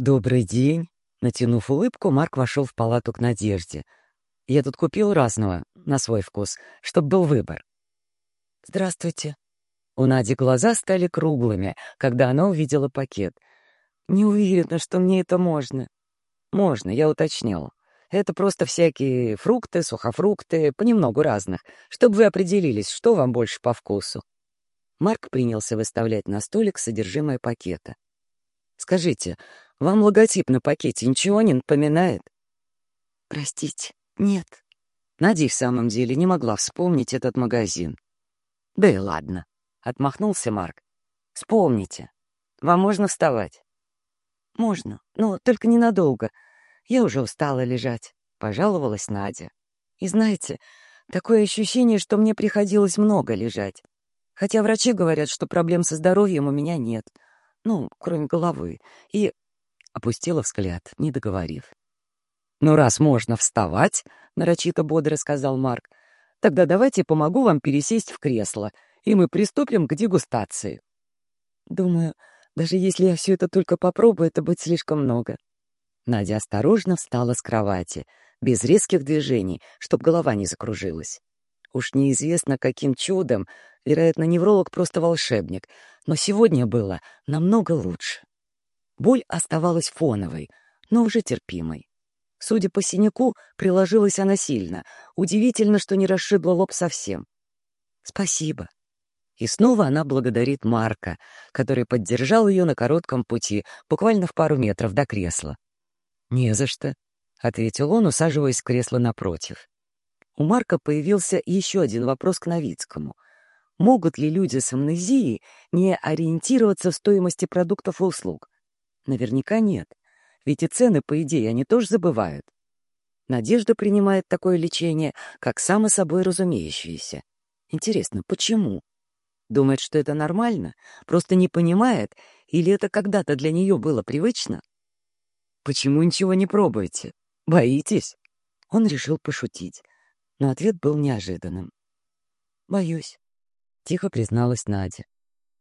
«Добрый день!» Натянув улыбку, Марк вошел в палату к Надежде. «Я тут купил разного, на свой вкус, чтоб был выбор». «Здравствуйте». У Нади глаза стали круглыми, когда она увидела пакет. «Не уверена, что мне это можно». «Можно, я уточнил. Это просто всякие фрукты, сухофрукты, понемногу разных, чтобы вы определились, что вам больше по вкусу». Марк принялся выставлять на столик содержимое пакета. «Скажите, вам логотип на пакете ничего не напоминает?» «Простите, нет». Надя в самом деле не могла вспомнить этот магазин. «Да и ладно», — отмахнулся Марк. «Вспомните. Вам можно вставать?» «Можно, но только ненадолго. Я уже устала лежать», — пожаловалась Надя. «И знаете, такое ощущение, что мне приходилось много лежать. Хотя врачи говорят, что проблем со здоровьем у меня нет. Ну, кроме головы. И опустила взгляд, не договорив. «Ну, раз можно вставать», — нарочито бодро сказал Марк, «тогда давайте помогу вам пересесть в кресло, и мы приступим к дегустации». «Думаю, даже если я все это только попробую, это будет слишком много». Надя осторожно встала с кровати, без резких движений, чтоб голова не закружилась. Уж неизвестно, каким чудом, вероятно, невролог просто волшебник, но сегодня было намного лучше. Боль оставалась фоновой, но уже терпимой. Судя по синяку, приложилась она сильно. Удивительно, что не расшибла лоб совсем. «Спасибо». И снова она благодарит Марка, который поддержал ее на коротком пути, буквально в пару метров до кресла. «Не за что», — ответил он, усаживаясь в кресло напротив. У Марка появился еще один вопрос к Новицкому. Могут ли люди с амнезией не ориентироваться в стоимости продуктов и услуг? Наверняка нет. Ведь и цены, по идее, они тоже забывают. Надежда принимает такое лечение, как само собой разумеющееся. Интересно, почему? Думает, что это нормально? Просто не понимает? Или это когда-то для нее было привычно? Почему ничего не пробуете? Боитесь? Он решил пошутить, но ответ был неожиданным. «Боюсь», — тихо призналась Надя.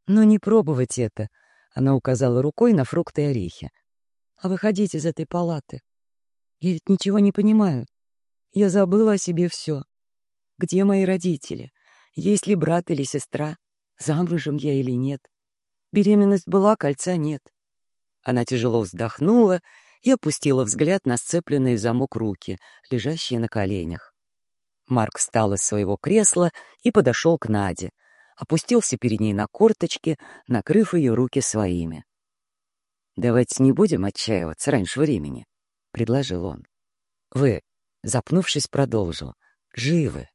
«Но не пробовать это. Она указала рукой на фрукты и орехи. «А выходите из этой палаты. Я ведь ничего не понимаю. Я забыла о себе все. Где мои родители? Есть ли брат или сестра? Замужем я или нет? Беременность была, кольца нет». Она тяжело вздохнула и опустила взгляд на сцепленные в замок руки, лежащие на коленях. Марк встал из своего кресла и подошел к Наде — опустился перед ней на корточки, накрыв ее руки своими. «Давайте не будем отчаиваться раньше времени», — предложил он. «Вы, запнувшись, продолжил, живы.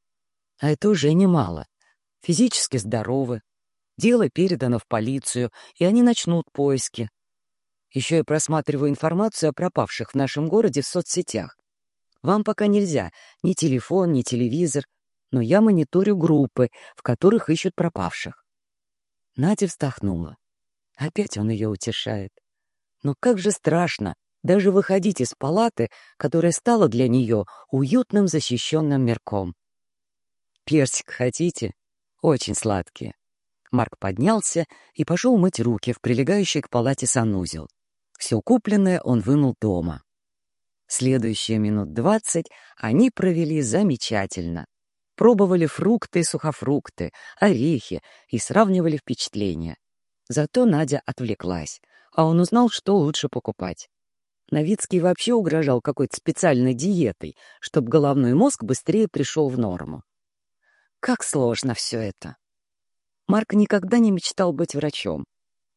А это уже немало. Физически здоровы. Дело передано в полицию, и они начнут поиски. Еще я просматриваю информацию о пропавших в нашем городе в соцсетях. Вам пока нельзя ни телефон, ни телевизор, но я мониторю группы, в которых ищут пропавших. Надя вздохнула. Опять он ее утешает. Но как же страшно даже выходить из палаты, которая стала для нее уютным защищенным мирком. «Персик хотите? Очень сладкие». Марк поднялся и пошел мыть руки в прилегающий к палате санузел. Все купленное он вынул дома. Следующие минут двадцать они провели замечательно пробовали фрукты и сухофрукты, орехи и сравнивали впечатления. Зато Надя отвлеклась, а он узнал, что лучше покупать. Новицкий вообще угрожал какой-то специальной диетой, чтобы головной мозг быстрее пришел в норму. Как сложно все это. Марк никогда не мечтал быть врачом.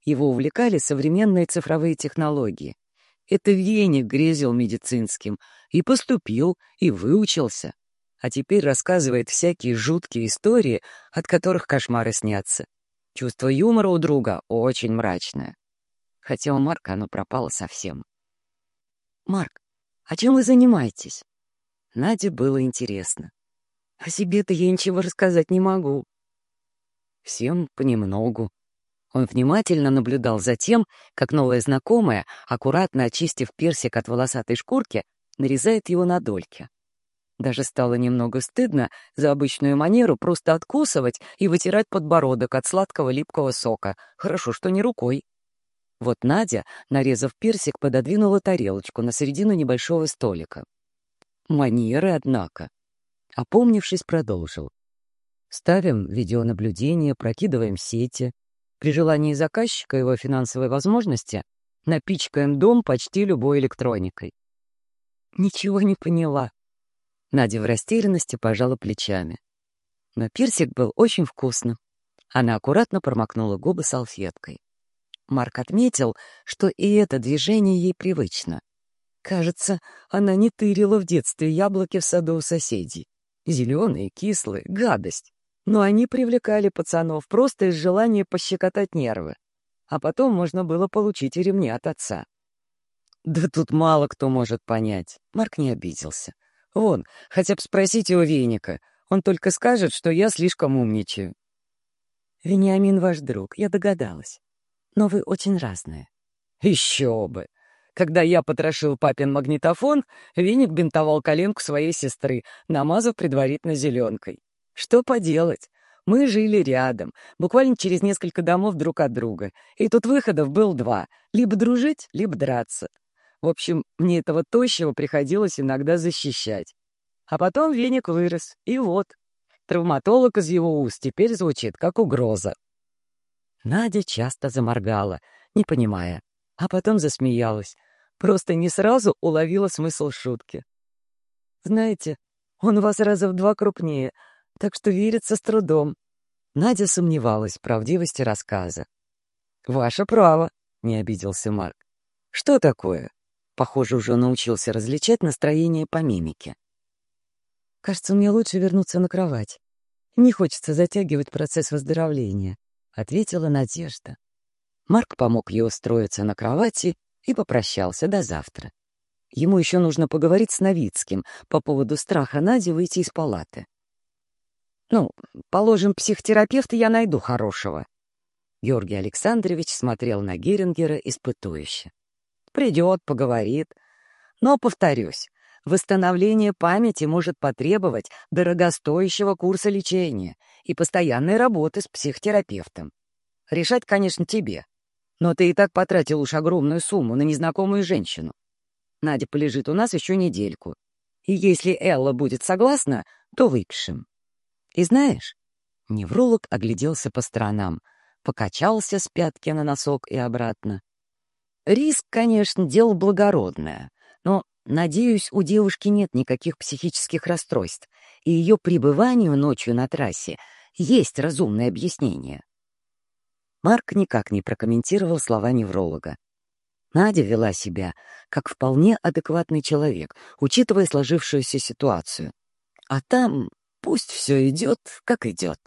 Его увлекали современные цифровые технологии. Это веник грезил медицинским, и поступил, и выучился а теперь рассказывает всякие жуткие истории, от которых кошмары снятся. Чувство юмора у друга очень мрачное. Хотя у Марка оно пропало совсем. «Марк, а чем вы занимаетесь?» Наде было интересно. «О себе-то я ничего рассказать не могу». Всем понемногу. Он внимательно наблюдал за тем, как новая знакомая, аккуратно очистив персик от волосатой шкурки, нарезает его на дольки. Даже стало немного стыдно за обычную манеру просто откусывать и вытирать подбородок от сладкого липкого сока. Хорошо, что не рукой. Вот Надя, нарезав персик, пододвинула тарелочку на середину небольшого столика. Манеры, однако. Опомнившись, продолжил. Ставим видеонаблюдение, прокидываем сети. При желании заказчика его финансовой возможности напичкаем дом почти любой электроникой. Ничего не поняла. Надя в растерянности пожала плечами. Но персик был очень вкусным. Она аккуратно промокнула губы салфеткой. Марк отметил, что и это движение ей привычно. Кажется, она не тырила в детстве яблоки в саду у соседей. Зеленые, кислые, гадость. Но они привлекали пацанов просто из желания пощекотать нервы. А потом можно было получить и ремни от отца. Да тут мало кто может понять. Марк не обиделся. Вон, хотя бы спросите у Веника. Он только скажет, что я слишком умничаю. Вениамин ваш друг, я догадалась. Но вы очень разные. Еще бы! Когда я потрошил папин магнитофон, Веник бинтовал коленку своей сестры, намазав предварительно зеленкой. Что поделать? Мы жили рядом, буквально через несколько домов друг от друга, и тут выходов был два — либо дружить, либо драться. В общем, мне этого тощего приходилось иногда защищать. А потом веник вырос, и вот. Травматолог из его уст теперь звучит как угроза. Надя часто заморгала, не понимая, а потом засмеялась. Просто не сразу уловила смысл шутки. «Знаете, он вас раза в два крупнее, так что верится с трудом». Надя сомневалась в правдивости рассказа. «Ваше право», — не обиделся Марк. «Что такое?» Похоже, уже научился различать настроение по мимике. «Кажется, мне лучше вернуться на кровать. Не хочется затягивать процесс выздоровления», — ответила Надежда. Марк помог ей устроиться на кровати и попрощался до завтра. Ему еще нужно поговорить с Новицким по поводу страха Нади выйти из палаты. «Ну, положим, психотерапевта я найду хорошего». Георгий Александрович смотрел на Герингера испытующе. Придет, поговорит. Но, повторюсь, восстановление памяти может потребовать дорогостоящего курса лечения и постоянной работы с психотерапевтом. Решать, конечно, тебе. Но ты и так потратил уж огромную сумму на незнакомую женщину. Надя полежит у нас еще недельку. И если Элла будет согласна, то выпишем. И знаешь, невролог огляделся по сторонам, покачался с пятки на носок и обратно. Риск, конечно, дело благородное, но, надеюсь, у девушки нет никаких психических расстройств, и ее пребыванию ночью на трассе есть разумное объяснение. Марк никак не прокомментировал слова невролога. Надя вела себя как вполне адекватный человек, учитывая сложившуюся ситуацию. А там пусть все идет, как идет.